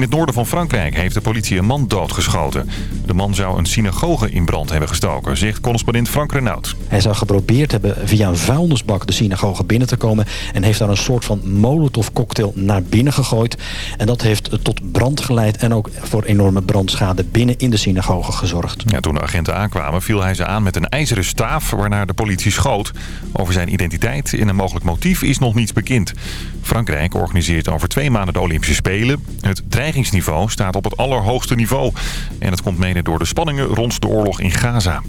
In het noorden van Frankrijk heeft de politie een man doodgeschoten. De man zou een synagoge in brand hebben gestoken, zegt correspondent Frank Renaud. Hij zou geprobeerd hebben via een vuilnisbak de synagoge binnen te komen... en heeft daar een soort van molotovcocktail naar binnen gegooid. En dat heeft tot brand geleid en ook voor enorme brandschade binnen in de synagoge gezorgd. Ja, toen de agenten aankwamen viel hij ze aan met een ijzeren staaf waarnaar de politie schoot. Over zijn identiteit en een mogelijk motief is nog niets bekend. Frankrijk organiseert over twee maanden de Olympische Spelen. Het dreigingsniveau staat op het allerhoogste niveau. En dat komt mede door de spanningen rond de oorlog in Gaza.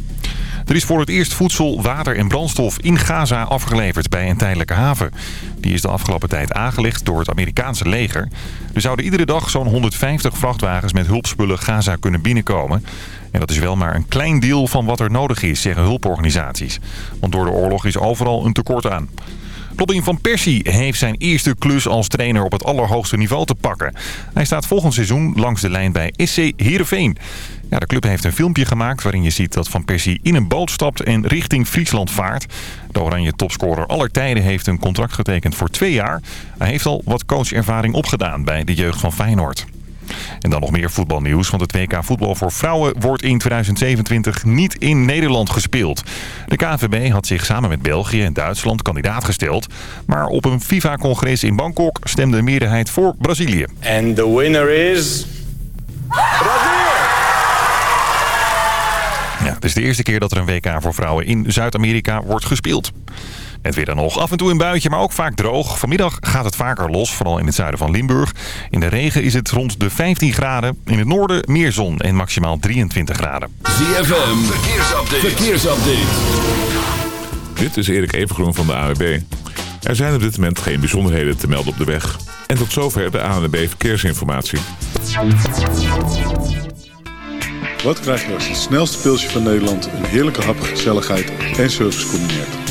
Er is voor het eerst voedsel, water en brandstof in Gaza afgeleverd bij een tijdelijke haven. Die is de afgelopen tijd aangelegd door het Amerikaanse leger. Er zouden iedere dag zo'n 150 vrachtwagens met hulpspullen Gaza kunnen binnenkomen. En dat is wel maar een klein deel van wat er nodig is, zeggen hulporganisaties. Want door de oorlog is overal een tekort aan. Robin van Persie heeft zijn eerste klus als trainer op het allerhoogste niveau te pakken. Hij staat volgend seizoen langs de lijn bij SC Heerenveen. Ja, de club heeft een filmpje gemaakt waarin je ziet dat Van Persie in een boot stapt en richting Friesland vaart. De oranje topscorer aller tijden heeft een contract getekend voor twee jaar. Hij heeft al wat coachervaring opgedaan bij de jeugd van Feyenoord. En dan nog meer voetbalnieuws, want het WK voetbal voor vrouwen wordt in 2027 niet in Nederland gespeeld. De KNVB had zich samen met België en Duitsland kandidaat gesteld. Maar op een FIFA-congres in Bangkok stemde de meerderheid voor Brazilië. En de winner is... Brazilië! Ja, het is de eerste keer dat er een WK voor vrouwen in Zuid-Amerika wordt gespeeld. Het weer dan nog. Af en toe een buitje, maar ook vaak droog. Vanmiddag gaat het vaker los, vooral in het zuiden van Limburg. In de regen is het rond de 15 graden. In het noorden meer zon en maximaal 23 graden. ZFM, verkeersupdate. verkeersupdate. Dit is Erik Evengroen van de AWB. Er zijn op dit moment geen bijzonderheden te melden op de weg. En tot zover de ANWB Verkeersinformatie. Wat krijg je als het snelste pilsje van Nederland... een heerlijke hap, gezelligheid en service combineert?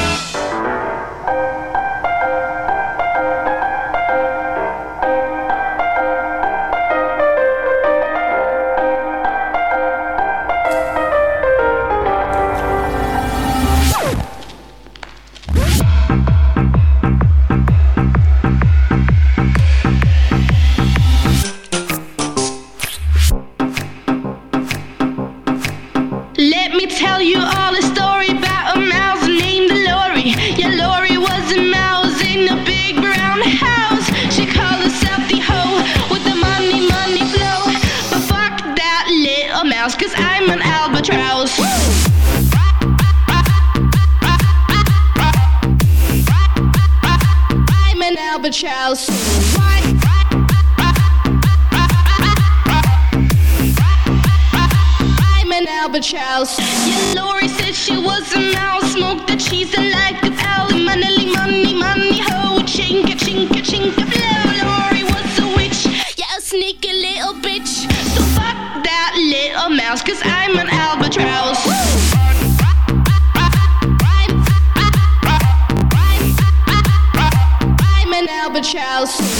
child soon. Why? an Albert Charles. Yeah, Lori said she was a mouse, smoked the cheese and liked the power. house.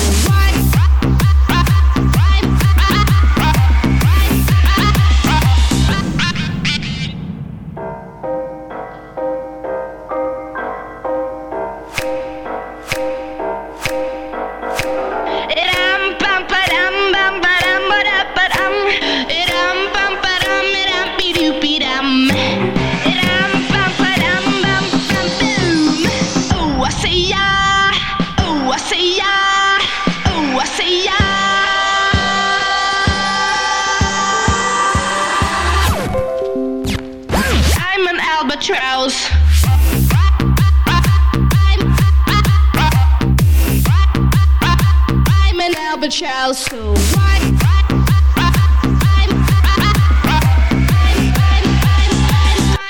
Albatross. So why?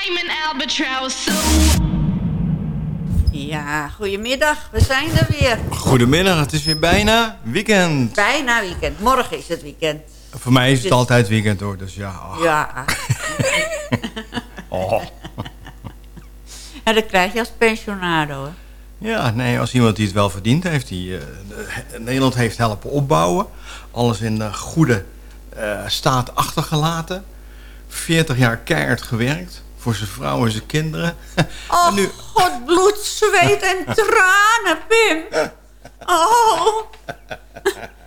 I'm an albatross. So Ja, goedemiddag. We zijn er weer. Goedemiddag, het is weer bijna weekend. Bijna weekend. Morgen is het weekend. Voor mij is het Dus- altijd weekend hoor, dus ja. Ja. Oh. En dat krijg je als pensionado. Hoor. Ja, nee, als iemand die het wel verdient heeft. Die, eh, de- Nederland heeft helpen opbouwen. Alles in eh, goede eh, staat achtergelaten. 40 jaar keihard gewerkt. Voor zijn vrouw en zijn kinderen. Oh, En nu- god, bloed, zweet en tranen, Pim. Oh,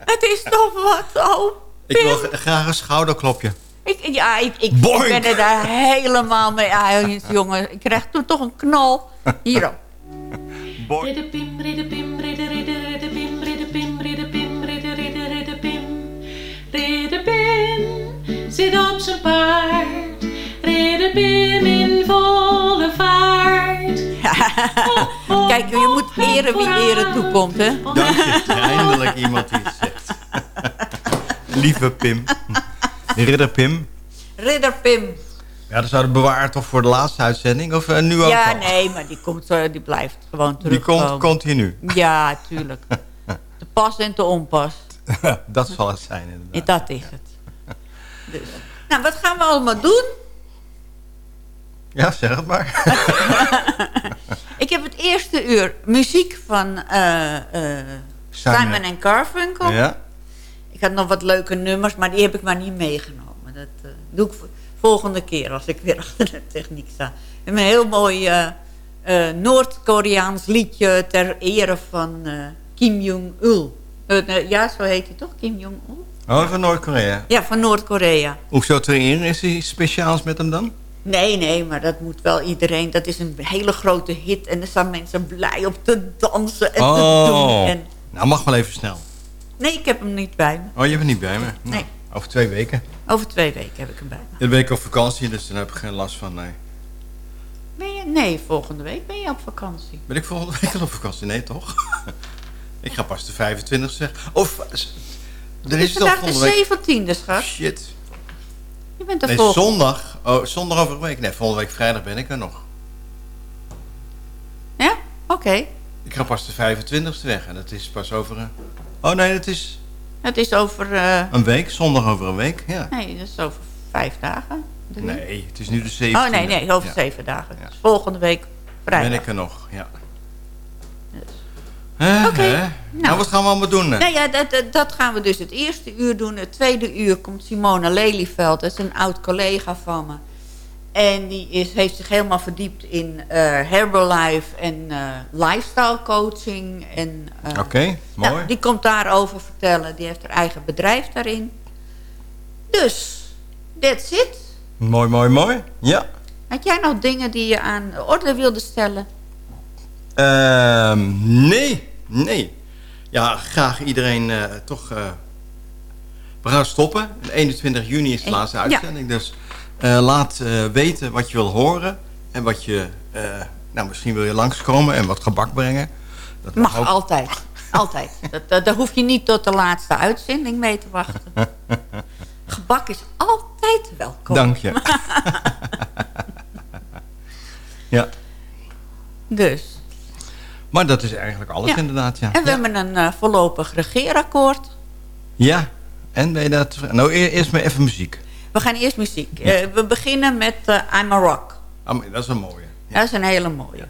het is toch wat, oh, Ik wil graag een schouderklopje. Ik, ja, ik, ik, ben er daar helemaal mee eens, jongen. Ik krijg toen toch een knal. Hier ook. Ridderpim, ridderpim, ridder, ridder, ridderpim, ridderpim, ridderpim, ridder, ridder, ridderpim. Ridderpim zit op zijn paard. Ridderpim in volle vaart. Kijk, je moet eren wie eren toekomt, hè. Dank je. Eindelijk iemand die zegt. Lieve Pim. Ridder Pim. Ridder Pim. Ja, dat zouden bewaard toch voor de laatste uitzending? Of eh, nu ook Ja, al? nee, maar die, komt, eh, die blijft gewoon Die terugkomen. komt continu. Ja, tuurlijk. Te pas en te onpas. dat zal het zijn inderdaad. Dat is het. Dus. Nou, wat gaan we allemaal doen? Ja, zeg het maar. Ik heb het eerste uur muziek van eh, Simon. En Garfunkel. ja. Ik had nog wat leuke nummers, maar die heb ik maar niet meegenomen. Dat doe ik vo- volgende keer als ik weer achter de techniek sta. Hebben een heel mooi eh, eh, Noord-Koreaans liedje ter ere van eh, Kim Jong-il. Ja, zo heet hij toch? Kim Jong-il? Oh, van Noord-Korea. Ja, van Noord-Korea. Hoezo ter ere is hij speciaals met hem dan? Nee, nee, maar dat moet wel iedereen. Dat is een hele grote hit. En er staan mensen blij op te dansen en te doen. En, Nou, mag wel even snel. nee, ik heb hem niet bij me. Oh, je hebt hem niet bij me? Nou, Nee. Over twee weken. Over twee weken heb ik hem bij me. Een week op vakantie, dus dan heb ik geen last van. Nee. Ben je? Nee, volgende week ben je op vakantie. Ben ik volgende week al op vakantie? Nee, toch? ik ga pas de 25 zeggen. Of, er is is toch volgende week... de 17e, schat. Shit. Je bent er Nee, volgende zondag. Oh, zondag over een week. Nee, volgende week vrijdag ben ik er nog. Ja? Oké. Ik ga pas de 25e weg en dat is pas over een... Oh nee, dat is Het is over... eh, een week. Zondag over een week, ja. nee, dat is over vijf dagen. Nee, het is nu de 17e. Oh, nee, nee, over Ja. zeven dagen. Dus volgende week vrijdag. Ben ik er nog, ja. Dus. Oké, nou. Nou, wat gaan we allemaal doen? hè? Nou ja, dat, dat, gaan we dus het eerste uur doen. Het tweede uur komt Simona Lelyveld. Dat is een oud collega van me. En die is, heeft zich helemaal verdiept in eh Herbalife en eh, lifestyle coaching. En, eh, Oké, mooi. nou, die komt daarover vertellen. Die heeft haar eigen bedrijf daarin. Dus, that's it. Mooi, mooi, mooi. Ja. Had jij nog dingen die je aan de orde wilde stellen? Ehm, nee, nee. Ja, graag iedereen toch... we gaan stoppen. 21 juni is de En- laatste ja. uitzending. Dus eh, laat eh, weten wat je wil horen. En wat je... eh, nou, misschien wil je langskomen en wat gebak brengen. Dat Mag ook. altijd. Altijd. Dat, dat, daar hoef je niet tot de laatste uitzending mee te wachten. Gebak is altijd welkom. Dank je. ja, Dus. maar dat is eigenlijk alles Ja. inderdaad, ja. En we ja. hebben een voorlopig regeerakkoord. Ja, en ben je dat... Nou, e- eerst maar even muziek. We gaan eerst muziek. Eh, we beginnen met eh, I'm a Rock. Ah, maar dat is een mooie. Dat is een hele mooie.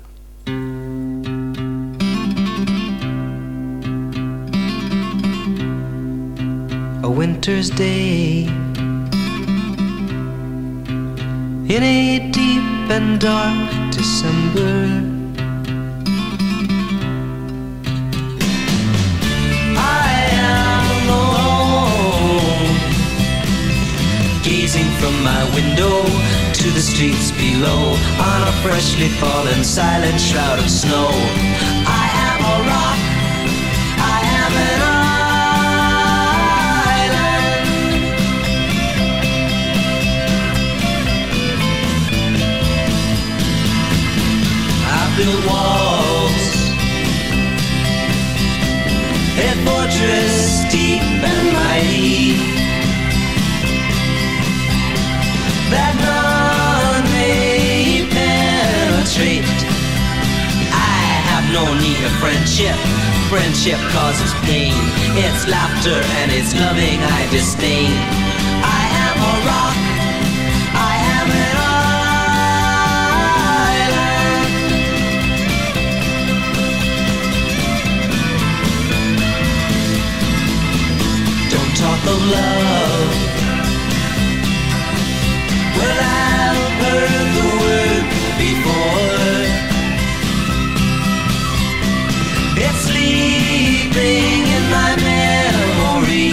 a winter's day in a deep and dark December. From my window to the streets below on a freshly fallen silent shroud of snow. I am a rock. I am an island. I built walls, a fortress deep that none may penetrate. I have no need of friendship. Friendship causes pain. It's laughter and it's loving I disdain. I am a rock. I am an island. Don't talk of love the word before. It's sleeping in my memory.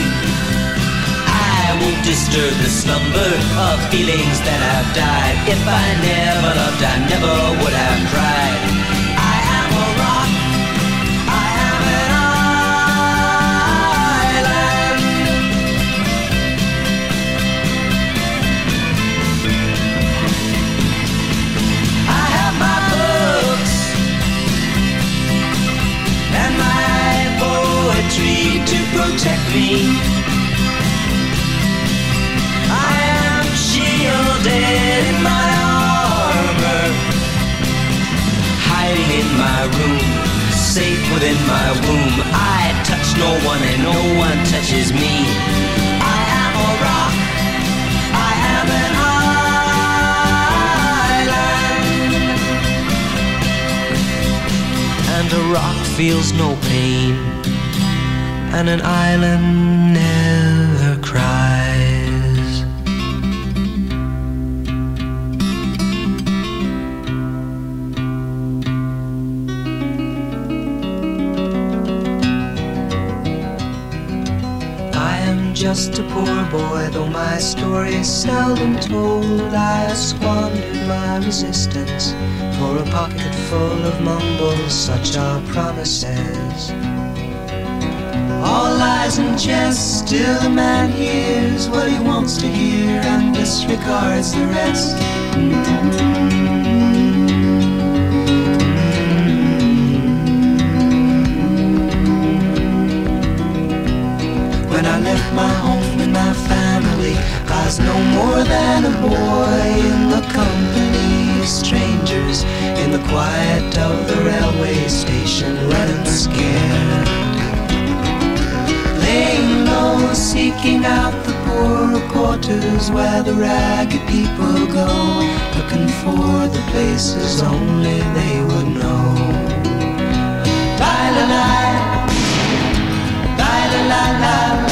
I won't disturb the slumber of feelings that have died. If I never loved, I never would have cried. Protect me. I am shielded in my armor, hiding in my room, safe within my womb. I touch no one and no one touches me. I am a rock. I am an island. And a rock feels no pain, and an island never cries. I am just a poor boy, though my story is seldom told. I have squandered my resistance for a pocket full of mumbles, such are promises. All lies and jest, still the man hears what he wants to hear and disregards the rest. When I left my home and my family, I was no more than a boy in the company of strangers in the quiet of the railway station, running scared. Laying low, seeking out the poorer quarters where the ragged people go, looking for the places only they would know. La la la. La la la la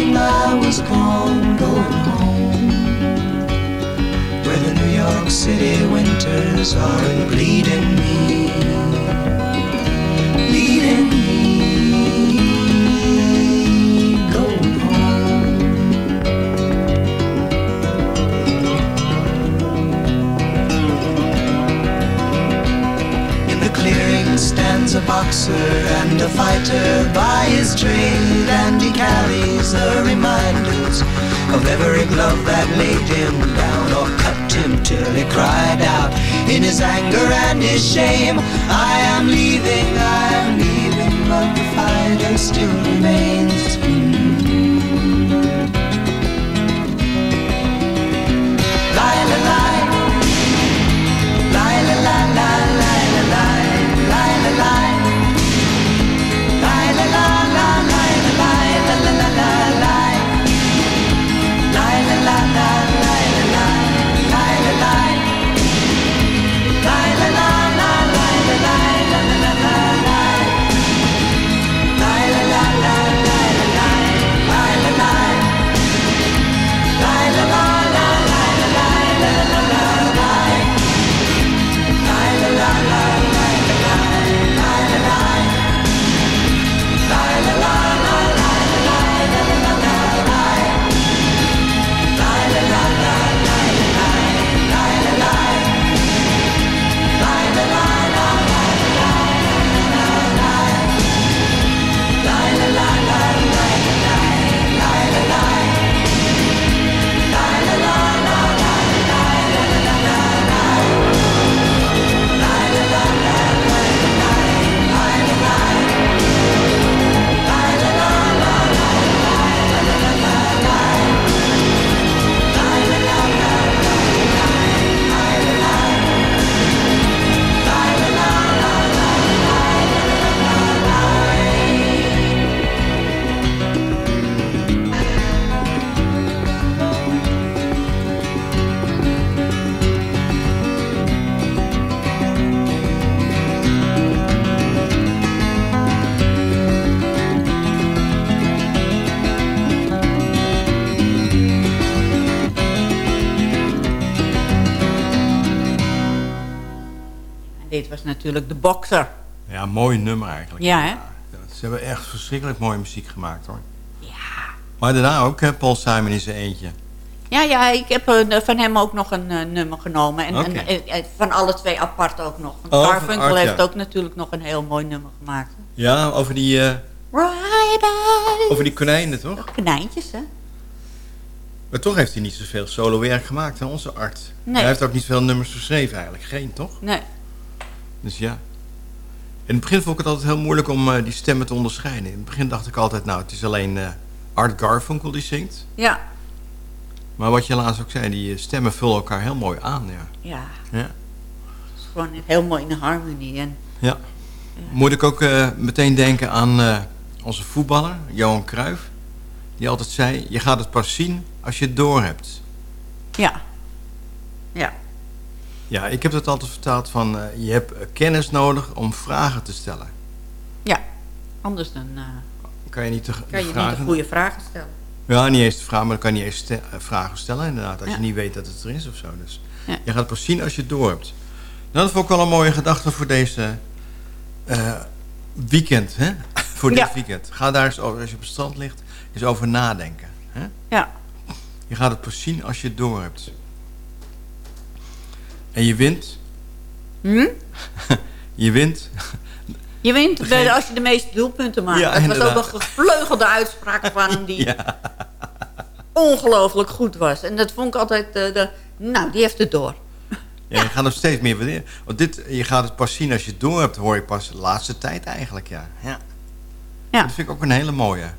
And I was gone, going home. Where the New York City winters are bleeding me leading me going home. In the clearing stands a boxer and a fighter by his trade, and he carries the reminders of every glove that laid him down or cut him till he cried out in his anger and his shame. I am leaving, I am leaving, but the fighter still remains. Dit was natuurlijk de bokser. Ja, mooi nummer eigenlijk. Ja, hè? Ze hebben echt verschrikkelijk mooie muziek gemaakt hoor. Ja. Maar daarna ook hè, Paul Simon in zijn eentje. Ja, ja, ik heb eh, van hem ook nog een eh, nummer genomen. En, en, en- en van alle twee apart ook nog. Want Oh, van Garfunkel Art, heeft ook natuurlijk nog een heel mooi nummer gemaakt. Ja, over die, eh, Right over die konijnen toch? Konijntjes, hè? Maar toch heeft hij niet zoveel solo werk gemaakt, hè, onze Art. Nee. Hij heeft ook niet veel nummers geschreven eigenlijk. Geen, toch? Nee. Dus ja. In het begin vond ik het altijd heel moeilijk om eh, die stemmen te onderscheiden. In het begin dacht ik altijd, nou, het is alleen eh, Art Garfunkel die zingt. Ja. Maar wat je laatst ook zei, die eh, stemmen vullen elkaar heel mooi aan, ja. Ja. Ja. Het is gewoon heel mooi in harmonie. En ja. Moet ik ook meteen denken aan onze voetballer, Johan Cruijff. Die altijd zei, je gaat het pas zien als je het door hebt. ja. Ja. Ja, ik heb het altijd vertaald van, eh, je hebt eh, kennis nodig om vragen te stellen. Ja. Anders dan eh, Kan je niet de, kan je niet vragen... de goede vragen stellen. Ja, niet eens de vraag, maar dan kan je niet eens vragen stellen inderdaad. Als Ja. je niet weet dat het er is of zo. Dus Ja. je gaat het pas zien als je het door hebt. Nou, dat vond ik wel een mooie gedachte voor deze weekend. Hè? voor dit Ja. weekend. Ga daar eens over, als je op het strand ligt, eens over nadenken. Hè? Ja. Je gaat het pas zien als je het door hebt. En je wint. Hm? je wint. Je wint als je de meeste doelpunten maakt. Ja, dat was ook een gevleugelde uitspraak van die Ja. ongelooflijk goed was. En dat vond ik altijd... eh, de, nou, die heeft het door. Ja, je gaat hem steeds meer waarderen. Want dit, je gaat het pas zien als je het door hebt, hoor je pas de laatste tijd eigenlijk, ja. ja. Ja. Dat vind ik ook een hele mooie.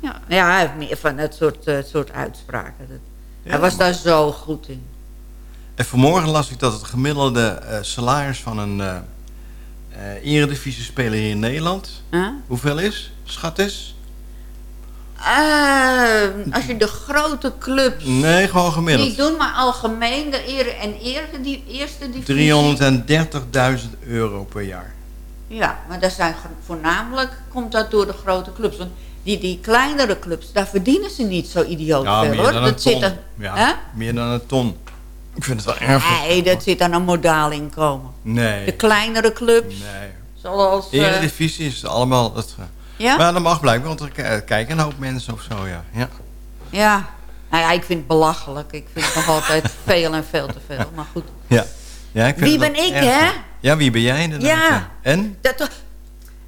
Ja, ja hij heeft meer van dat soort, eh, soort uitspraken. Dat, Ja, hij was maar- daar zo goed in. En vanmorgen las ik dat het gemiddelde eh, salaris van een eh eh eredivisie-speler hier in Nederland... Huh? hoeveel is? Schat is? Eh, als je de grote clubs Nee, gewoon gemiddeld. niet doen, maar algemeen de ere en eerste, die eerste divisie. 330.000 euro per jaar. Ja, maar dat zijn voornamelijk komt dat door de grote clubs. Want die, die kleinere clubs, daar verdienen ze niet zo idioot Ja, veel hoor. Dat zit ton. er, Ja, Hè? meer dan een ton. Ik vind het wel erg. Nee, dat zit aan een modaal inkomen. Nee. De kleinere clubs, Nee. zoals... eh, Eredivisie is allemaal... Het, Ja? Maar dat mag blijkbaar, want er k- kijken een hoop mensen of zo, ja. ja. ja. Nou ja, ik vind het belachelijk. Ik vind het nog altijd veel en veel te veel. Maar goed. Ja. ja ik vind Wie ben ik, hè? Ja, wie ben jij inderdaad? Ja. En? Dat,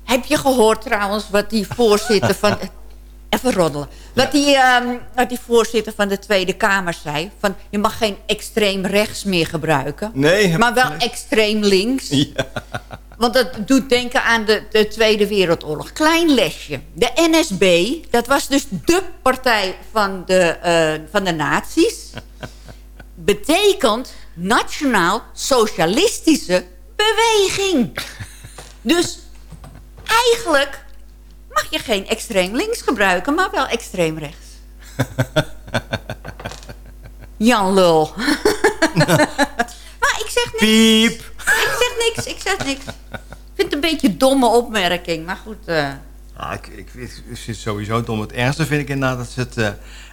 heb je gehoord trouwens wat die voorzitter van... Even roddelen. Wat, die, ehm, wat die voorzitter van de Tweede Kamer zei. Van, je mag geen extreem rechts meer gebruiken. Nee. Maar wel extreem links. Ja. Want dat doet denken aan de, de Tweede Wereldoorlog. Klein lesje. De NSB, dat was dus de partij van de, eh, van de nazi's. Betekent Nationaal Socialistische Beweging. Dus eigenlijk mag je geen extreem links gebruiken, maar wel extreem rechts. Jan Lul. maar ik zeg niks. Piep. Ik zeg niks, ik zeg niks. Ik vind het een beetje een domme opmerking, maar goed. eh, Ah, ik, ik, ik, ik vind het sowieso dom. Het ergste vind ik inderdaad dat ze het eh,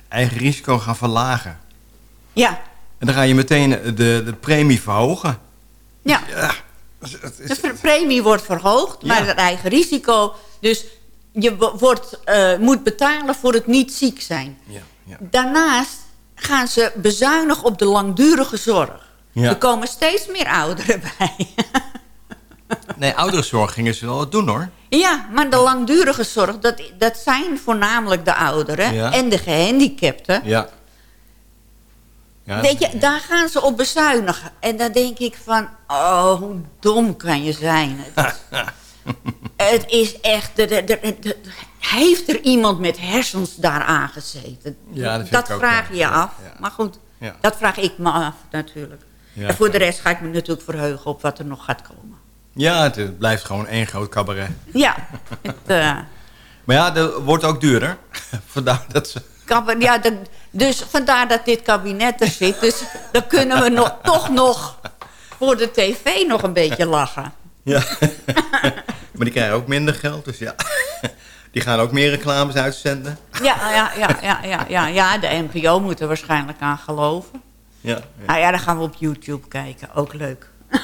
eigen risico gaan verlagen. ja, En dan ga je meteen de, de premie verhogen. ja. Ja. Het is- De pre- premie wordt verhoogd, maar Ja. het eigen risico. Dus je wo- wordt, eh, moet betalen voor het niet ziek zijn. ja, ja. Daarnaast gaan ze bezuinigen op de langdurige zorg. Ja. Er komen steeds meer ouderen bij. Nee, ouderenzorg gingen ze wel wat doen hoor. ja, maar de langdurige zorg, dat, dat zijn voornamelijk de ouderen en de gehandicapten. Ja. ja Weet je, daar gaan ze op bezuinigen. En dan denk ik van, oh, hoe dom kan je zijn. Het is, echt... heeft er iemand met hersens daar aangezeten? Ja, dat vraag je af. Maar goed, dat vraag ik me af natuurlijk. En voor de rest ga ik me natuurlijk verheugen op wat er nog gaat komen. Ja, het, blijft gewoon één groot cabaret. Ja, het, eh, Maar ja, dat wordt ook duurder. Vandaar dat ze... ja de- dus vandaar dat dit kabinet er zit. Dus dan kunnen we nog, toch nog voor de tv nog een beetje lachen. Ja. maar die krijgen ook minder geld, dus ja. Die gaan ook meer reclames uitzenden. Ja, ja, ja, ja, ja, ja, ja, de NPO moet er waarschijnlijk aan geloven. Ja. Nou ja, dan gaan we op YouTube kijken. Ook leuk.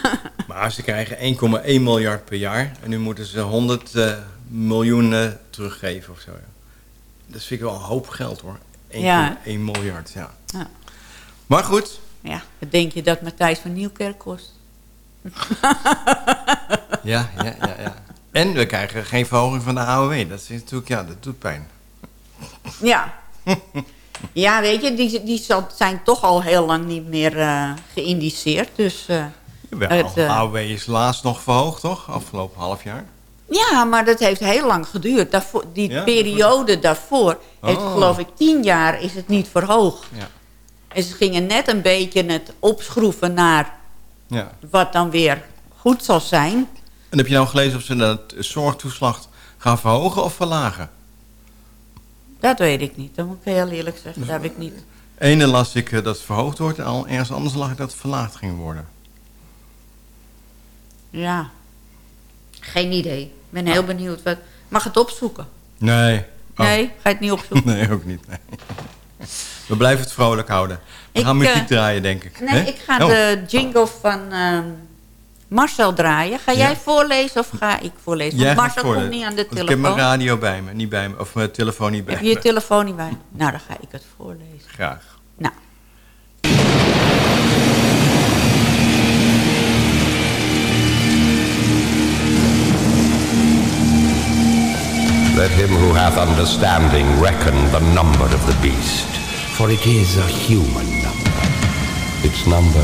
Maar ze krijgen 1,1 miljard per jaar. En nu moeten ze 100 eh, miljoen eh, teruggeven of zo. ja. Dat vind ik wel een hoop geld hoor. 1,1 Ja. miljard, ja. Ja. Maar goed, Ja, wat denk je dat Matthijs van Nieuwkerk kost? ja, ja, ja, ja. En we krijgen geen verhoging van de AOW. Dat is natuurlijk, ja, dat doet pijn. Ja. ja, weet je, die, die zijn toch al heel lang niet meer eh, geïndiceerd. Dus, eh, Jawel, het, eh, AOW is laatst nog verhoogd, toch? Afgelopen half jaar. ja, maar dat heeft heel lang geduurd. Daarvoor, die Ja? periode daarvoor heeft, Oh. geloof ik, tien jaar is het niet verhoogd. Ja. En ze gingen net een beetje het opschroeven naar ja. wat dan weer goed zal zijn. En heb je nou gelezen of ze de zorgtoeslag gaan verhogen of verlagen? Dat weet ik niet. Dat moet ik heel eerlijk zeggen. Dat heb ik niet. Ene las ik eh, dat het verhoogd wordt en al ergens anders lag ik dat het verlaagd ging worden. Ja. Geen idee. Ik ben heel benieuwd. Wat... Mag het opzoeken? Nee. Oh. Nee, ga je het niet opzoeken? Nee, ook niet. nee. We blijven het vrolijk houden. We Ik, gaan muziek eh, draaien, denk ik. Nee, ik ga Oh. de jingle van ehm, Marcel draaien. Ga jij Ja. voorlezen of ga ik voorlezen? Want Marcel voorlezen. komt niet aan de Want Ik heb telefoon. mijn radio bij me, niet bij me. Of mijn telefoon niet bij Heb je je me. telefoon niet bij? Nou, dan ga ik het voorlezen. Graag. Nou. Let him who hath understanding reckon the number of the beast, for it is a human number. Its number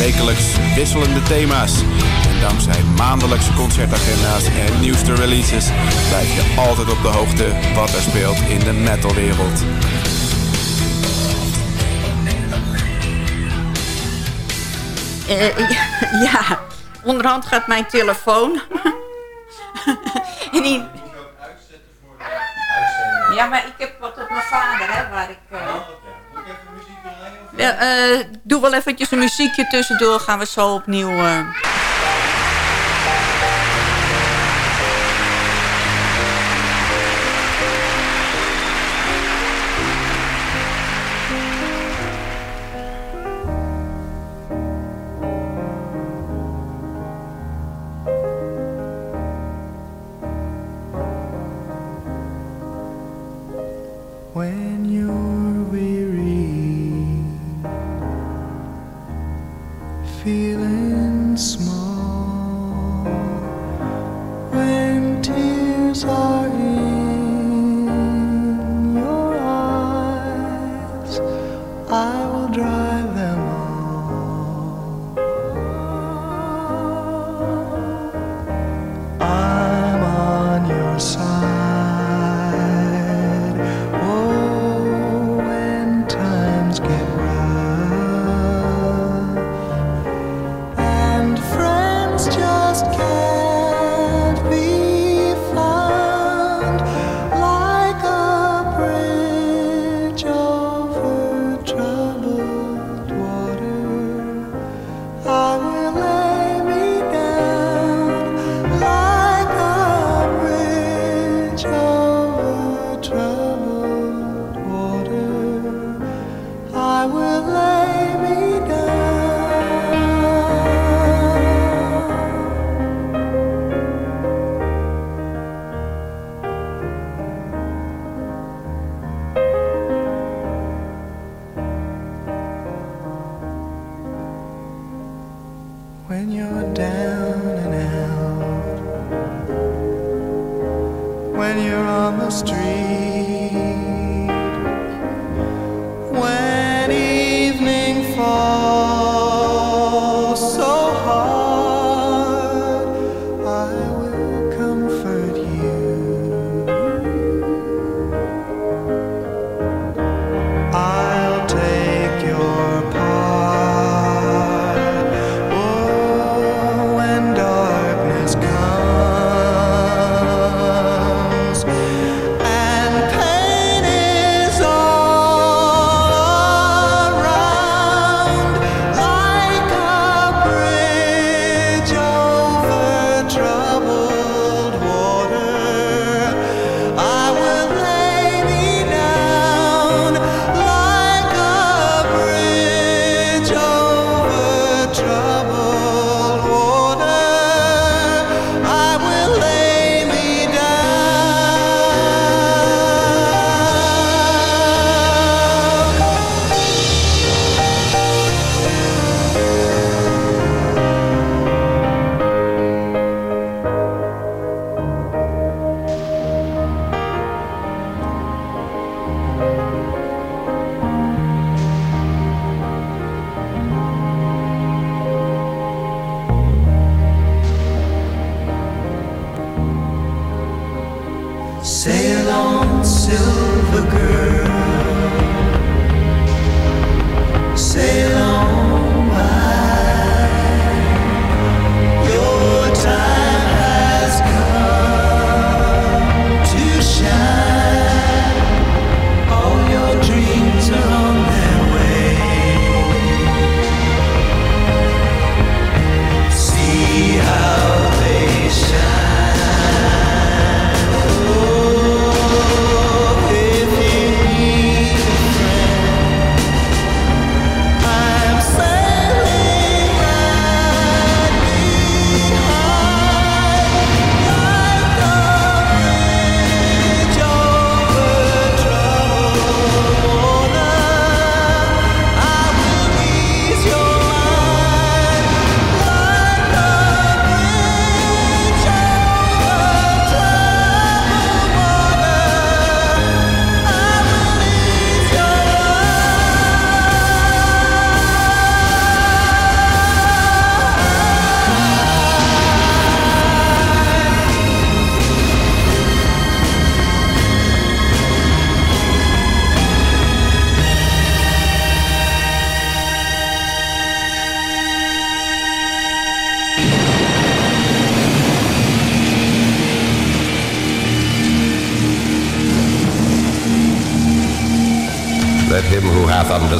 Wekelijks wisselende thema's. En dankzij maandelijkse concertagenda's en nieuwste releases blijf je altijd op de hoogte wat er speelt in de metalwereld. Eh, ja, onderhand gaat mijn telefoon. en die... Ja, maar ik heb wat op mijn vader, hè, waar ik... eh, eh, doe wel eventjes een muziekje tussendoor, gaan we zo opnieuw... Sail on, silver girl. Sail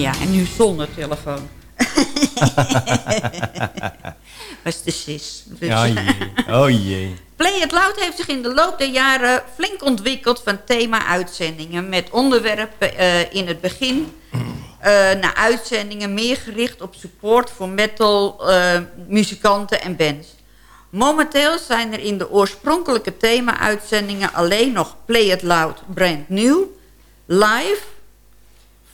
Ja, en nu zonder telefoon. Was de sis. Dus- jee. Oh jee. Play It Loud heeft zich in de loop der jaren flink ontwikkeld van thema-uitzendingen... met onderwerpen eh, in het begin eh, naar uitzendingen meer gericht op support voor metal, eh, muzikanten en bands. Momenteel zijn er in de oorspronkelijke thema-uitzendingen alleen nog Play It Loud Brand New, Live,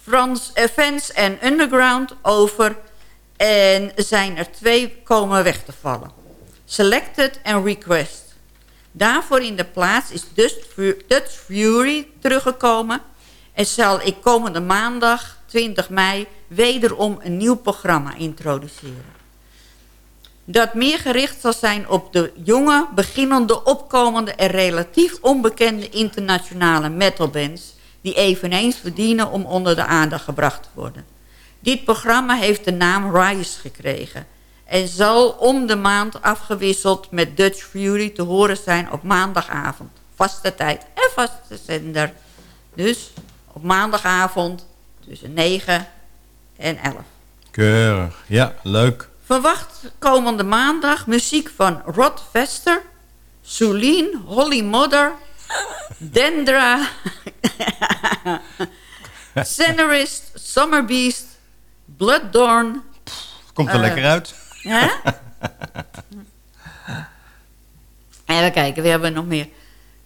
Frans Events en Underground over... en zijn er twee komen weg te vallen. Selected en Request. Daarvoor in de plaats is Dutch Fury teruggekomen... en zal ik komende maandag 20 mei wederom een nieuw programma introduceren. Dat meer gericht zal zijn op de jonge, beginnende, opkomende en relatief onbekende internationale metalbands die eveneens verdienen om onder de aandacht gebracht te worden. Dit programma heeft de naam Rise gekregen en zal om de maand afgewisseld met Dutch Fury te horen zijn op maandagavond. Vaste tijd en vaste zender. Dus op maandagavond tussen 9 en 11. Keurig. Ja, leuk. Verwacht komende maandag muziek van Rod Vester, Soulien, Holly Mother, Dendra, Scenarist, Summer Beast, Blooddorn. Komt er eh, lekker uit. Hè? Even kijken, we hebben nog meer.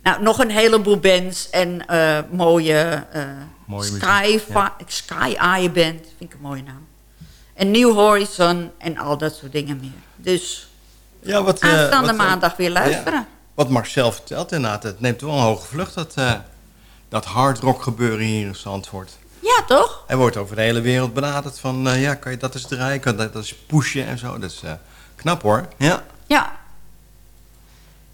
Nou, nog een heleboel bands en eh, mooie, eh, Mooie Sky, ja. Sky Eye Band, vind ik een mooie naam. En New Horizon en al dat soort dingen meer. Dus Ja, wat, eh, aanstaande wat, maandag weer luisteren. ja. Wat Marcel vertelt inderdaad, het neemt wel een hoge vlucht, dat, eh dat hardrock gebeuren hier in Zandvoort. Ja, toch? Er wordt over de hele wereld benaderd van, eh, ja, kan je dat eens draaien, kan dat, eens pushen en zo. Dat is eh, knap hoor. Ja. Ja.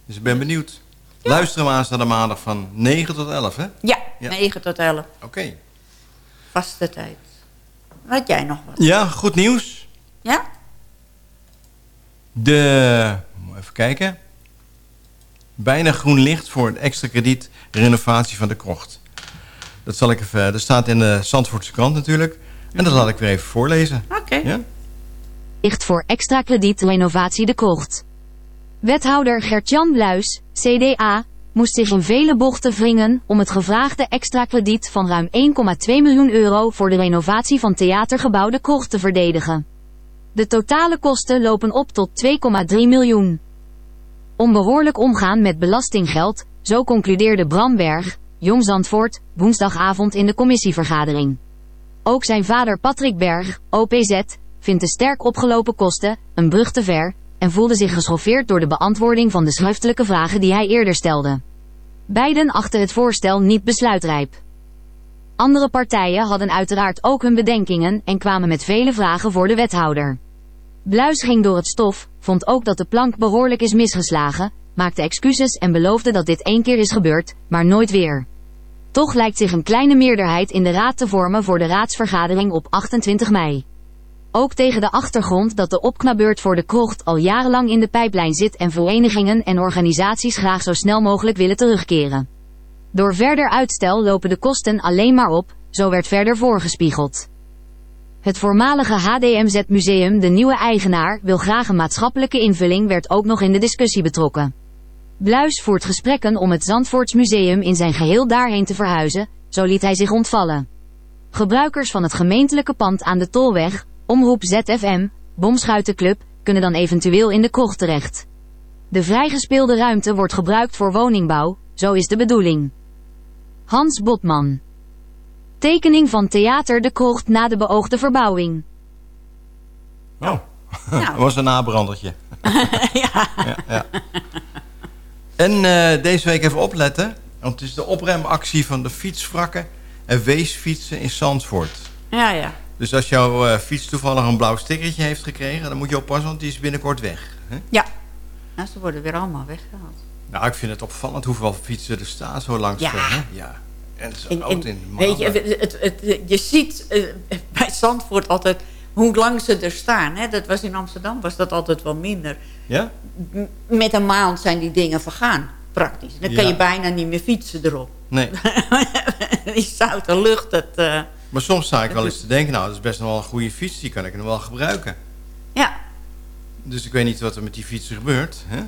Dus ik ben benieuwd. Luisteren we aanstaande maandag van 9 tot 11, hè? Ja, Ja. 9 tot 11. Oké. Vaste tijd. Had jij nog wat? Ja, goed nieuws. Ja? De, even kijken. Bijna groen licht voor het extra krediet renovatie van de krocht. Dat zal ik even, dat staat in de Zandvoortse krant natuurlijk. En dat laat ik weer even voorlezen. Oké. Ja? Ligt voor extra krediet renovatie de krocht. Wethouder Gert-Jan Bluis, CDA, moest zich in vele bochten wringen om het gevraagde extra krediet van ruim 1,2 miljoen euro voor de renovatie van theatergebouw de krocht te verdedigen. De totale kosten lopen op tot 2,3 miljoen. Onbehoorlijk omgaan met belastinggeld, zo concludeerde Bram Berg, Jong Zandvoort, woensdagavond in de commissievergadering. Ook zijn vader Patrick Berg, OPZ, vindt de sterk opgelopen kosten een brug te ver en voelde zich geschoffeerd door de beantwoording van de schriftelijke vragen die hij eerder stelde. Beiden achten het voorstel niet besluitrijp. Andere partijen hadden uiteraard ook hun bedenkingen en kwamen met vele vragen voor de wethouder. Bluis ging door het stof, vond ook dat de plank behoorlijk is misgeslagen, maakte excuses en beloofde dat dit één keer is gebeurd, maar nooit weer. Toch lijkt zich een kleine meerderheid in de raad te vormen voor de raadsvergadering op 28 mei. Ook tegen de achtergrond dat de opknapbeurt voor de krocht al jarenlang in de pijplijn zit en verenigingen en organisaties graag zo snel mogelijk willen terugkeren. Door verder uitstel lopen de kosten alleen maar op, zo werd verder voorgespiegeld. Het voormalige HDMZ Museum, de nieuwe eigenaar, wil graag een maatschappelijke invulling, werd ook nog in de discussie betrokken. Bluis voert gesprekken om het Zandvoorts Museum in zijn geheel daarheen te verhuizen, zo liet hij zich ontvallen. Gebruikers van het gemeentelijke pand aan de Tolweg, Omroep ZFM, Bomschuitenclub, kunnen dan eventueel in de krocht terecht. De vrijgespeelde ruimte wordt gebruikt voor woningbouw, zo is de bedoeling. Hans Botman. Tekening van Theater de Krocht na de beoogde verbouwing. Oh, dat was een nabrandertje. ja. ja, En eh, deze week even opletten. Want het is de opremactie van de fietswrakken en weesfietsen in Zandvoort. Ja, ja. Dus als jouw eh, fiets toevallig een blauw stickertje heeft gekregen... dan moet je oppassen, want die is binnenkort weg. Hè? Ja. Nou, ze worden weer allemaal weggehaald. Nou, ik vind het opvallend hoeveel fietsen er staan zo langs. Ja. hè? ja. En zo En- oud in de weet je, het, het, het- je ziet eh, bij Zandvoort altijd hoe lang ze er staan. Hè? Dat was in Amsterdam was dat altijd wel minder. Ja? Met een maand zijn die dingen vergaan, praktisch. Dan kan Ja. je bijna niet meer fietsen erop. Nee. die zoute lucht, dat... eh, Maar soms sta ik wel eens te denken... nou, dat is best nog wel een goede fiets. Die kan ik nog wel gebruiken. Ja. Dus ik weet niet wat er met die fietsen gebeurt. Hè?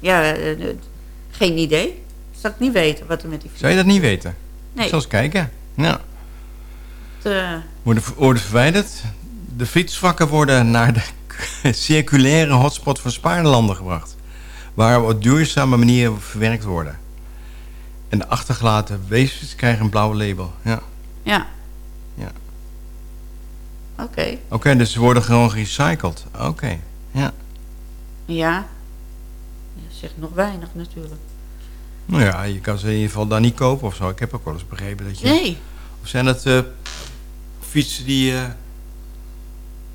ja, eh, geen idee. Zou ik niet weten wat er met die fiets... Zou je dat niet weten? Nee. Eens kijken. Nou, eh, worden, worden verwijderd. De fietsvakken worden naar de circulaire hotspot van Spaarlanden gebracht. Waar op duurzame manier verwerkt worden. En de achtergelaten weefjes krijgen een blauw label. Ja. ja. Ja. Oké. Oké, dus ze worden gewoon gerecycled. Oké, ja. Ja. Ja, Zegt nog weinig natuurlijk. Nou ja, je kan ze in ieder geval daar niet kopen of zo. Ik heb ook wel eens begrepen dat je... Nee. Of zijn dat eh, fietsen die eh,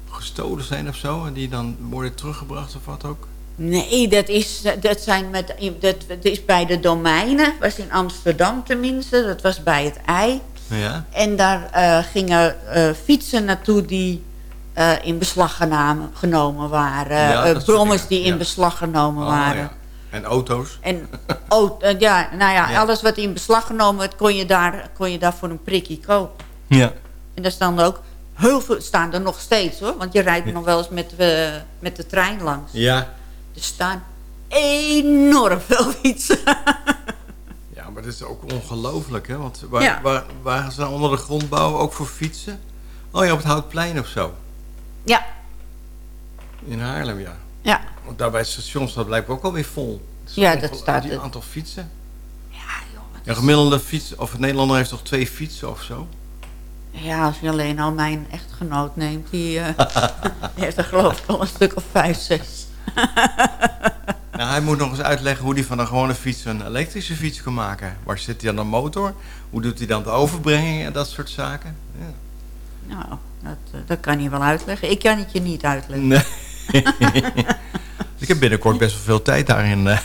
gestolen zijn of zo? En die dan worden teruggebracht of wat ook? Nee, dat is, dat zijn met, dat, dat is bij de domeinen. was in Amsterdam tenminste. Dat was bij het ei. Ja. En daar eh, gingen fietsen naartoe die in beslag genomen, waren. Ja, brommers die in ja. beslag genomen Oh, waren. En auto's? En oh, eh, ja, nou ja, Ja. alles wat in beslag genomen werd, kon je daar, kon je daar voor een prikkie kopen. Ja. En daar staan er ook heel veel, staan er nog steeds hoor. Want je rijdt nog wel eens met, eh, met de trein langs. Ja. Er staan enorm veel fietsen. Ja, maar dat is ook ongelooflijk, hè? Want waar, Ja. waar, waar gaan ze onder de grond bouwen, ook voor fietsen? Oh ja, op het Houtplein of zo. Ja. In Haarlem, ja. Ja. Want daar bij het station staat blijkbaar ook alweer vol. Ja, dat staat het. aantal fietsen. Ja, joh. Ja, gemiddelde fiets, of het Nederlander heeft toch twee fietsen of zo? Ja, als je alleen al mijn echtgenoot neemt, die, eh, die heeft er geloof ik al een stuk of vijf, zes. Nou, hij moet nog eens uitleggen hoe hij van een gewone fiets een elektrische fiets kan maken. Waar zit hij dan een motor? Hoe doet hij dan de overbrenging en dat soort zaken? Ja. Nou, dat, eh, dat kan hij wel uitleggen. Ik kan het je niet uitleggen. Nee. ik heb binnenkort best wel veel tijd daarin. eh.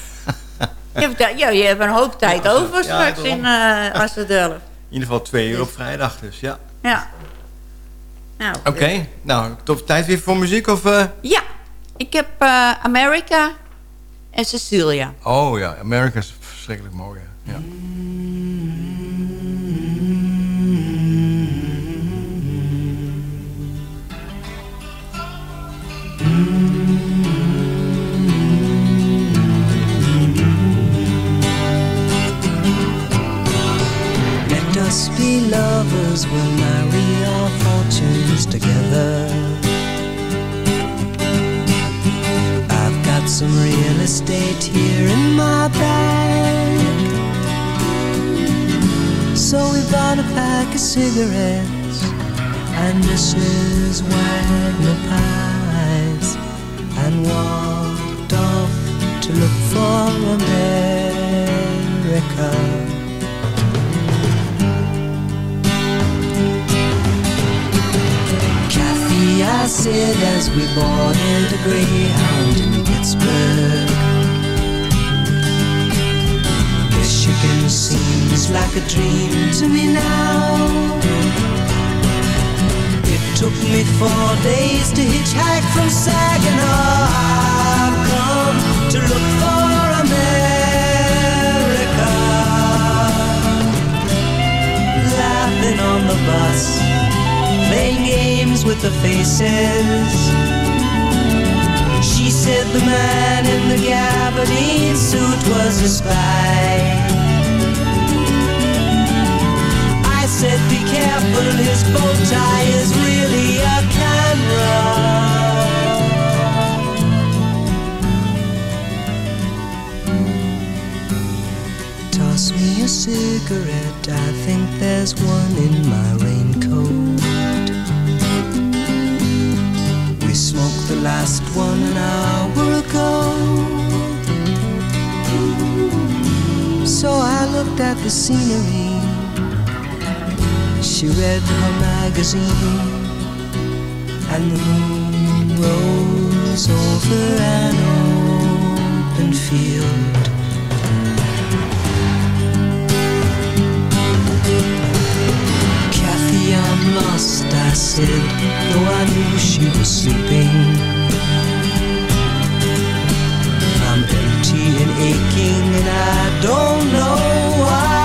Je hebt, ja, je hebt een hoop tijd Ja, over straks in Assedelf. In ieder geval twee uur op vrijdag, dus ja. Ja. Nou, Oké, nou, tof tijd weer voor muziek of... eh? Ja, ik heb eh, America en Cecilia. Oh ja, Amerika is verschrikkelijk mooi. Ja. Let us be lovers, we'll marry our fortunes together. I've got some real estate here in my bag. So we bought a pack of cigarettes and Mrs. Wagner pies and walked off to look for America. Said as we boarded a Greyhound in Pittsburgh. Michigan seems like a dream to me now. It took me four days to hitchhike from Saginaw. I've come to look for America. Laughing on the bus playing games with the faces. She said the man in the gabardine suit was a spy. I said, be careful, his bow tie is really a camera. Toss me a cigarette, I think there's one an hour ago. So I looked at the scenery. She read her magazine, and the moon rose over an open field. Kathy, I'm lost, I said, though I knew she was sleeping. Aching, and I don't know why.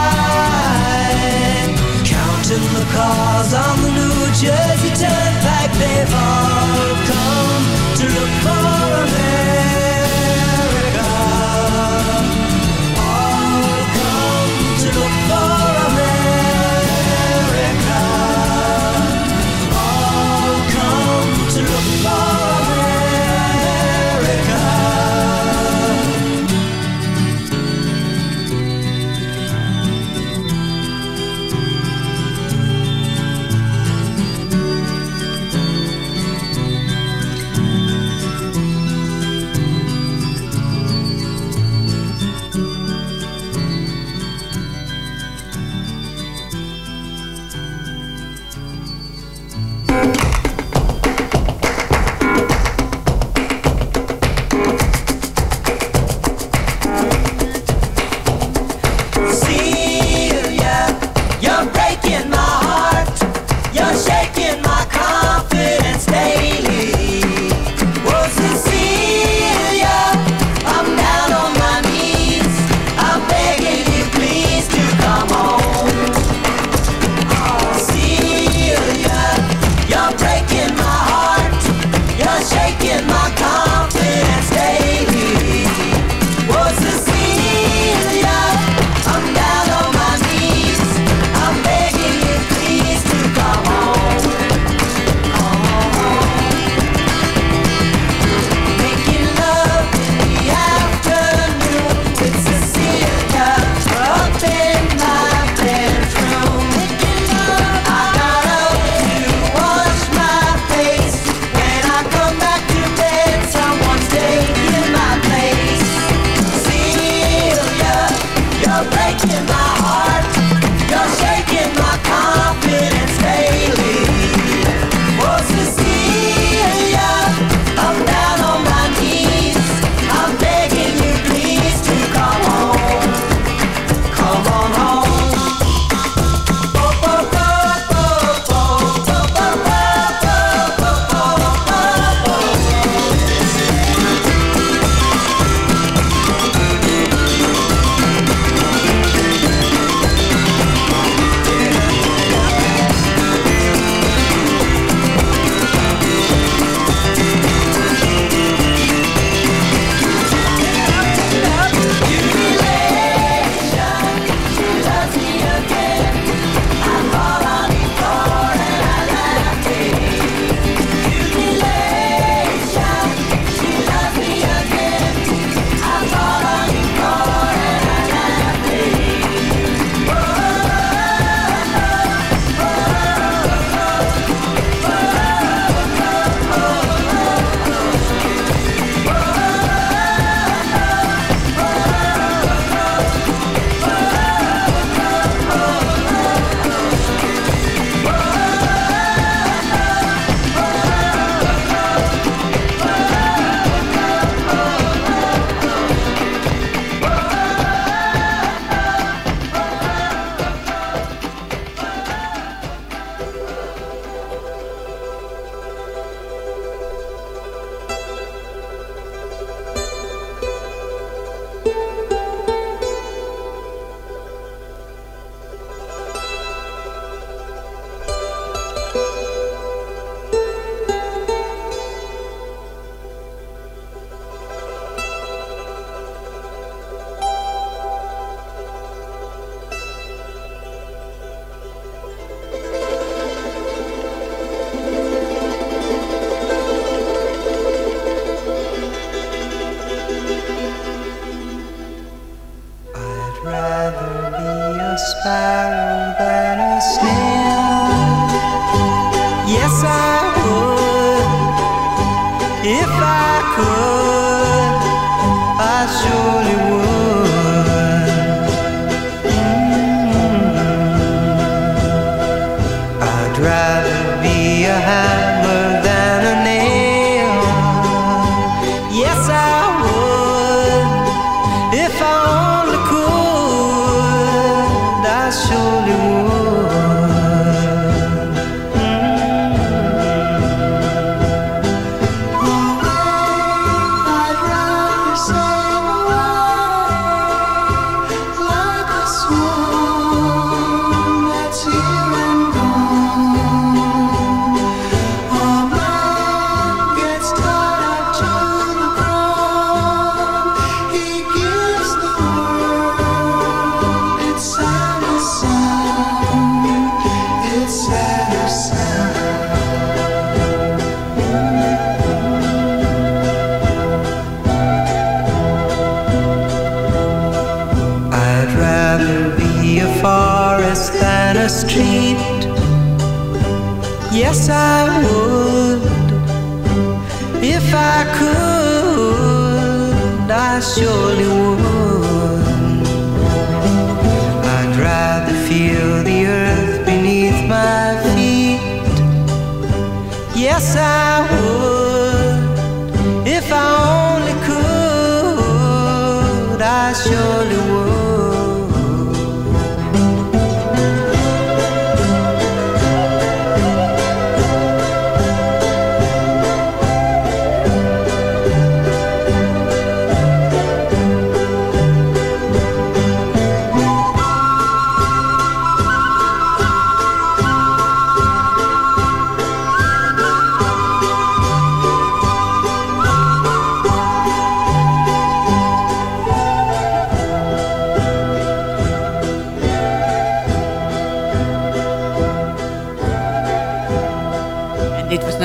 Counting the cars on the New Jersey Turnpike, they've all come to look for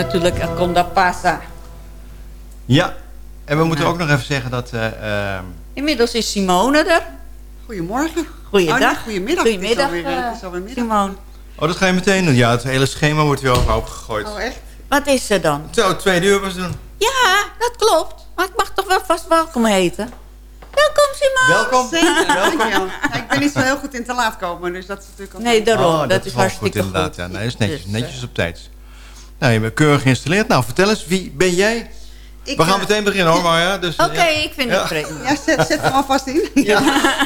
natuurlijk El Conda Pasa. Ja, en we moeten ook nog even zeggen dat... eh, ehm, Inmiddels is Simone er. Goedemorgen. Goeiedag. Oh, nee, goedemiddag. Goedemiddag, Het is alweer, eh, het is alweer middag. Simone. oh, dat ga je meteen doen. Ja, het hele schema wordt weer overhoop gegooid. Oh, echt? Wat is er dan? Zo, twee uur was doen. Ja, dat klopt. Maar ik mag toch wel vast welkom heten. Welkom Simone. Welkom. Zeker. Ja, ik ben niet zo heel goed in te laat komen, dus dat is natuurlijk. Nee, daarom. Oh, dat, is hartstikke goed. inderdaad. Ja, nee, dat is netjes, netjes op tijd. Nou, je bent keurig geïnstalleerd. Nou, vertel eens, wie ben jij? Ik, We gaan eh, meteen beginnen hoor, Marja. Dus, Oké, ja. ik vind het prima. Ja, zet, zet hem alvast in. Ja.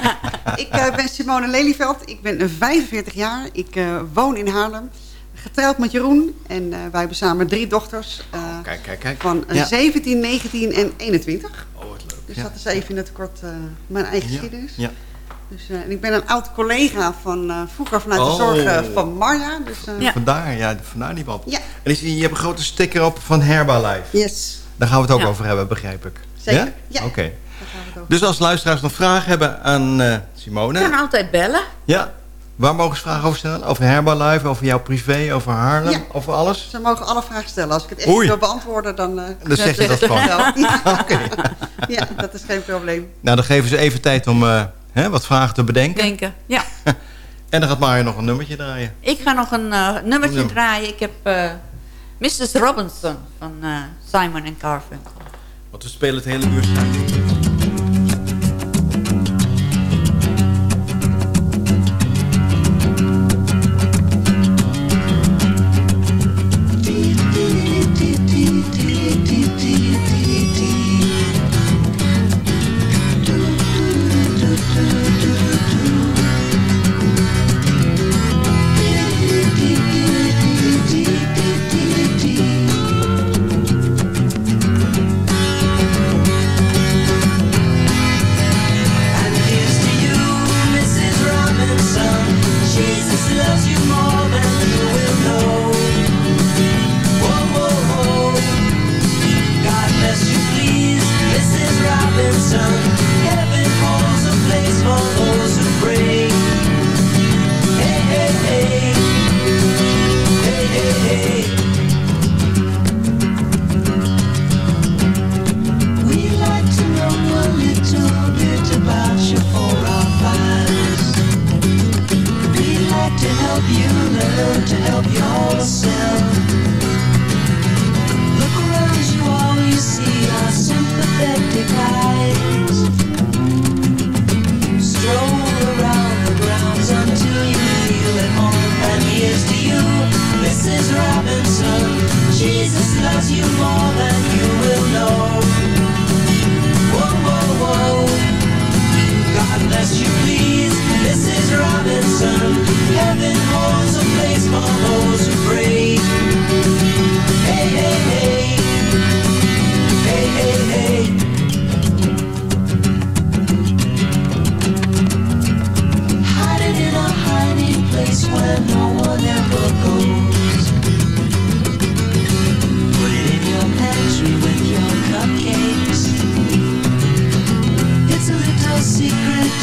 ik eh, ben Simone Lelyveld. Ik ben eh, 45 jaar. Ik eh, woon in Haarlem. Getrouwd met Jeroen. En eh, wij hebben samen drie dochters. eh, Kijk, kijk, kijk. van eh, Ja. 17, 19 en 21. Oh, wat leuk. Dus Ja. dat is even in het kort eh, mijn eigen Ja. geschiedenis. Ja. Dus, eh, en ik ben een oud collega van eh, vroeger vanuit de Oh. zorg eh, van Marja. Dus, eh, Ja. Vandaar, ja, vandaar die band. Ja. En is, je hebt een grote sticker op van Herbalife. Yes, Daar gaan we het ook Ja. over hebben, begrijp ik. zeker. Ja, Oké. Dus als luisteraars nog vragen hebben aan eh, Simone. kan altijd bellen. Ja. Waar mogen ze vragen over stellen? Over Herbalife, over jouw privé, over Haarlem, Ja. over alles? Ze mogen alle vragen stellen. Als ik het echt Oei. wil beantwoorden, dan... eh, Dan zeg je dat gewoon. wel. Ja. Oké. ja, dat is geen probleem. Nou, dan geven ze even tijd om eh, hè, wat vragen te bedenken. Denken. Ja. En dan gaat Mario nog een nummertje draaien. Ik ga nog een eh, nummertje Nummer. draaien. Ik heb eh, Mrs. Robinson van eh, Simon Carfunkel. Want we spelen het hele uur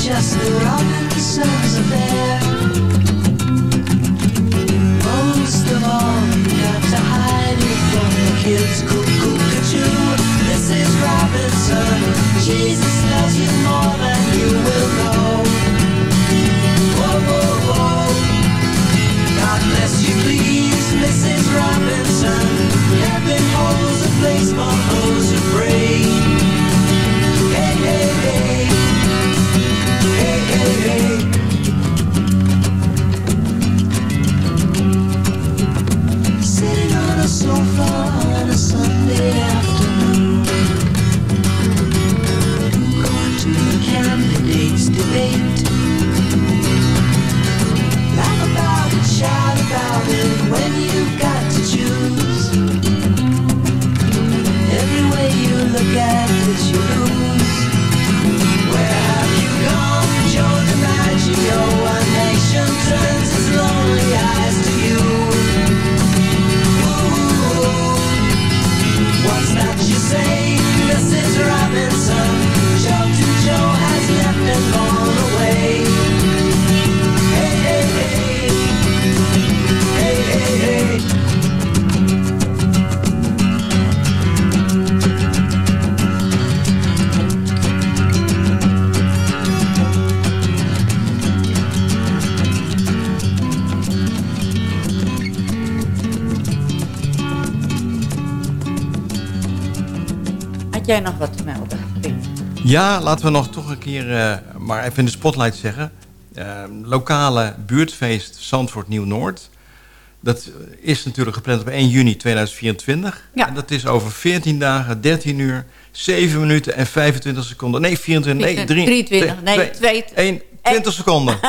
just the Robinsons affair. Most of all, you got to hide it from the kids. Cuckoo, cuckoo, Mrs. Robinson. Jesus loves you more than you will know. Whoa, whoa, whoa. God bless you, please, Mrs. Robinson. Heaven holds a place for Where have you gone, Joe DiMaggio? Oh. Jij nog wat te melden? Ja, laten we nog toch een keer, eh, maar even in de spotlight zeggen. Eh, lokale buurtfeest Zandvoort Nieuw-Noord. Dat is natuurlijk gepland op 1 juni 2024. Ja. En dat is over 14 dagen, 13 uur, 7 minuten en 25 seconden. Nee, 24, nee, 3, 23, nee, 2. 1, 20 seconden.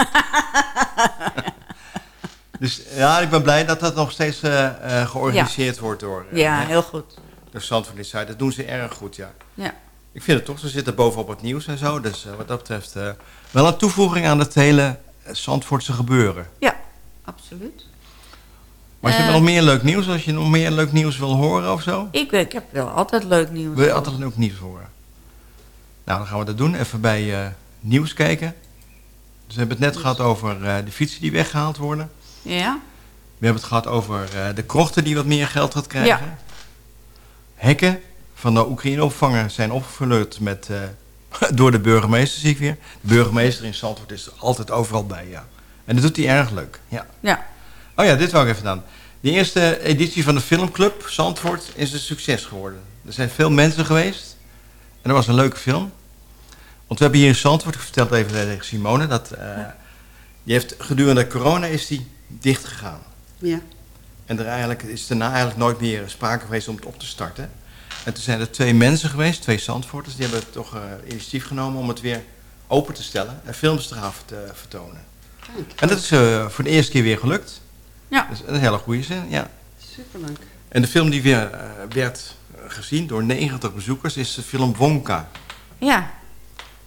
dus ja, ik ben blij dat dat nog steeds eh, georganiseerd wordt door... Ja, heel goed. Door Zandvoort Inside. Dat doen ze erg goed, ja. Ja. Ik vind het toch, ze zitten bovenop het nieuws en zo. Dus eh, wat dat betreft eh, wel een toevoeging aan het hele eh, Zandvoortse gebeuren. Ja, absoluut. Maar is er nog meer leuk nieuws? Als je nog meer leuk nieuws wil horen of zo? Ik, ik heb wel altijd leuk nieuws. Wil je altijd leuk nieuws horen? Nou, dan gaan we dat doen. Even bij nieuws kijken. Dus we hebben het net gehad over de fietsen die weggehaald worden. Ja? We hebben het gehad over de krochten die wat meer geld gaat krijgen. Ja. Hekken van de Oekraïne-opvanger zijn opgevuld met, eh, door de burgemeester, zie ik weer. De burgemeester in Zandvoort is altijd overal bij, ja. En dat doet hij erg leuk, ja. Ja. Oh ja, dit wou ik even dan. De eerste editie van de filmclub Zandvoort is een succes geworden. Er zijn veel mensen geweest. En dat was een leuke film. Want we hebben hier in Zandvoort, ik vertel het even tegen Simone, dat eh, die heeft gedurende corona is die dicht gegaan. Ja. En er eigenlijk, is daarna eigenlijk nooit meer sprake geweest om het op te starten. En toen zijn er twee mensen geweest, twee Zandvoorters, die hebben toch eh, initiatief genomen om het weer open te stellen en films te gaan vert- vertonen. En dat is eh, voor de eerste keer weer gelukt. Ja. Dat is een hele goede zin, ja. Superleuk. En de film die weer eh, werd eh, gezien door 90 bezoekers is de film Wonka. Ja.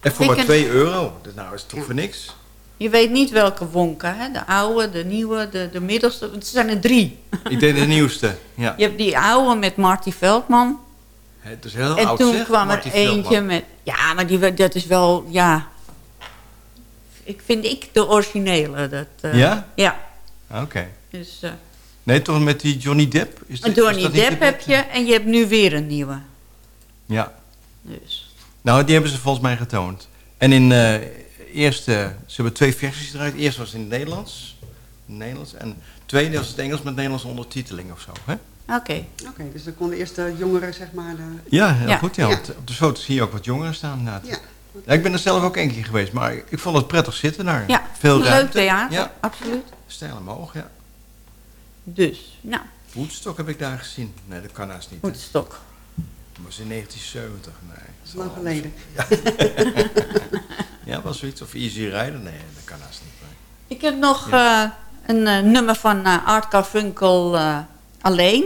En voor maar een- 2 euro. Dus nou is het toch voor niks. Je weet niet welke Wonka, hè? de oude, de nieuwe, de, de middelste. Het zijn er drie. Ik deed de nieuwste. Ja. Je hebt die oude met Marty Veldman. Het is heel en oud toen zeg, kwam Marty er eentje Veldman. met... Ja, maar die, dat is wel... Ja, ik vind ik de originele. Dat, eh, Ja? Ja. Oké. Dus, eh, Nee, toch met die Johnny Depp? Is dit- Johnny Depp de- heb je en je hebt nu weer een nieuwe. Ja. Dus. Nou, die hebben ze volgens mij getoond. En in eh eerst, eh, ze hebben twee versies eruit. Eerst was het in het Nederlands. Nederlands. En tweede was het Engels met Nederlandse ondertiteling of zo. Hè? Oké. Oké, dus dan konden eerst de jongeren, zeg maar... De... Ja, heel Ja. goed. Ja, op de foto zie je ook wat jongeren staan. inderdaad. Ja. Ja, ik ben er zelf ook één keer geweest, maar ik, vond het prettig zitten daar. Ja, Veel leuk ruimte. theater, Ja, absoluut. stijl omhoog, ja. Dus, nou. Woodstock heb ik daar gezien. Nee, dat kan haast niet. hè? Woodstock. Dat was in 1970. Nee. Dat is lang geleden. Ja, was zoiets. Of Easy Rider? Nee, dat kan haast niet. Ik heb nog eh, een eh, nummer van eh, Art Garfunkel eh, alleen.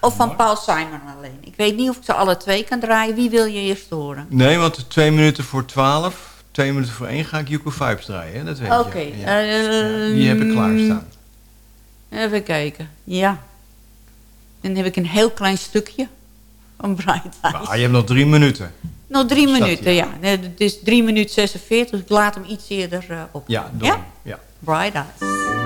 Of van Paul Simon alleen. Ik weet niet of ik ze alle twee kan draaien. Wie wil je eerst horen? Nee, want twee minuten voor twaalf, twee minuten voor één ga ik Yuko Vibes draaien. Hè? Dat weet Oké. je. Ja. eh, Die heb ik klaarstaan. Even kijken. Ja. Dan heb ik een heel klein stukje van Bright Eyes. Ah, je hebt nog drie minuten. Nog drie Staat minuten, ja. Het is drie minuten 46, dus ik laat hem iets eerder eh, op. Ja. Ja? ja. Bright Eyes.